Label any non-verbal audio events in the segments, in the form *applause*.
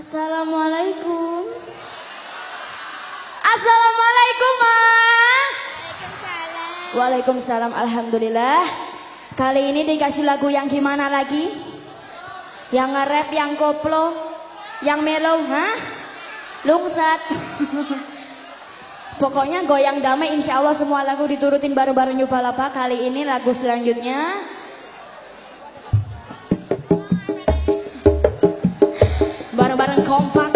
Assalamualaikum. Assalamualaikum Mas. Waalaikumsalam. Waalaikumsalam. Alhamdulillah. Kali ini dikasih lagu yang gimana lagi? Yang nge-rap, yang koplo, yang melo, hah? Lungsat. *laughs* Pokoknya goyang damai insya Allah semua lagu diturutin baru-baru nyoba lapa. Kali ini lagu selanjutnya bareng kompak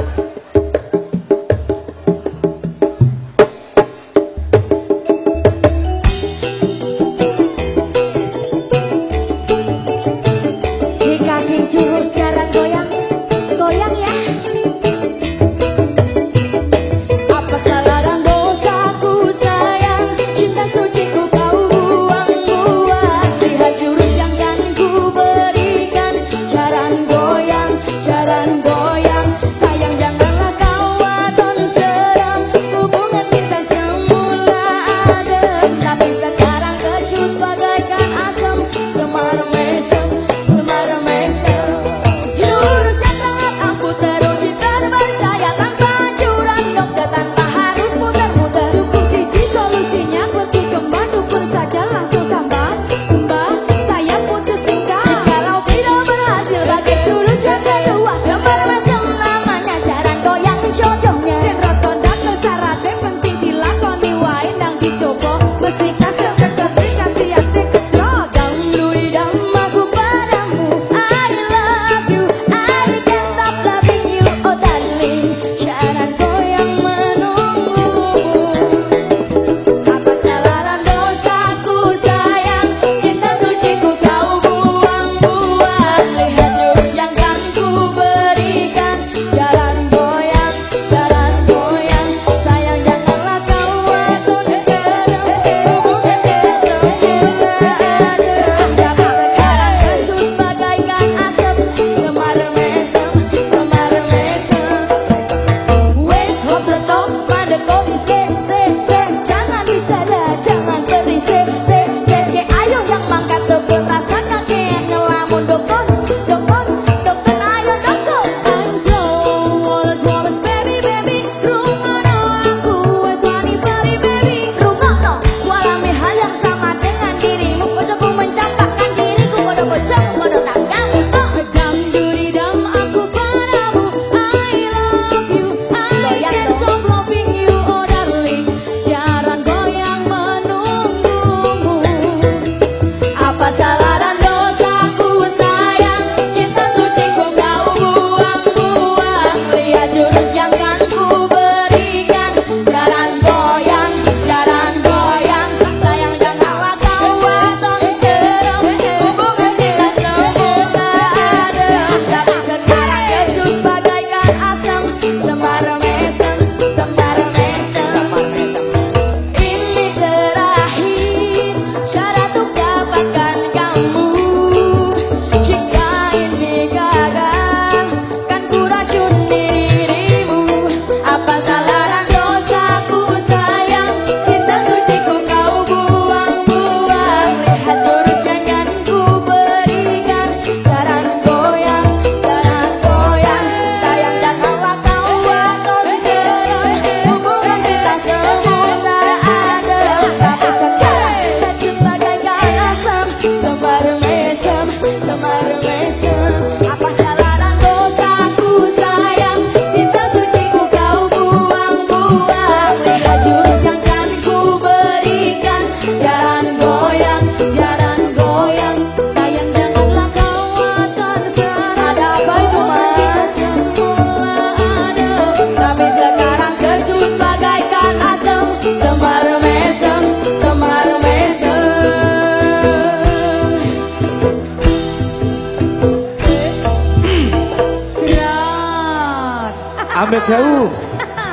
Ambil jauh.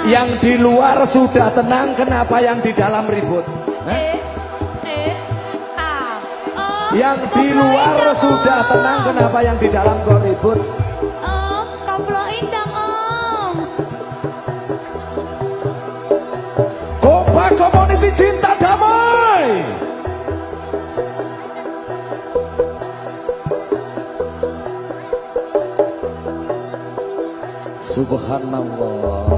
Yang di luar sudah tenang, kenapa yang di dalam ribut? Yang di luar sudah tenang, kenapa yang di dalam kok ribut? Subhanallah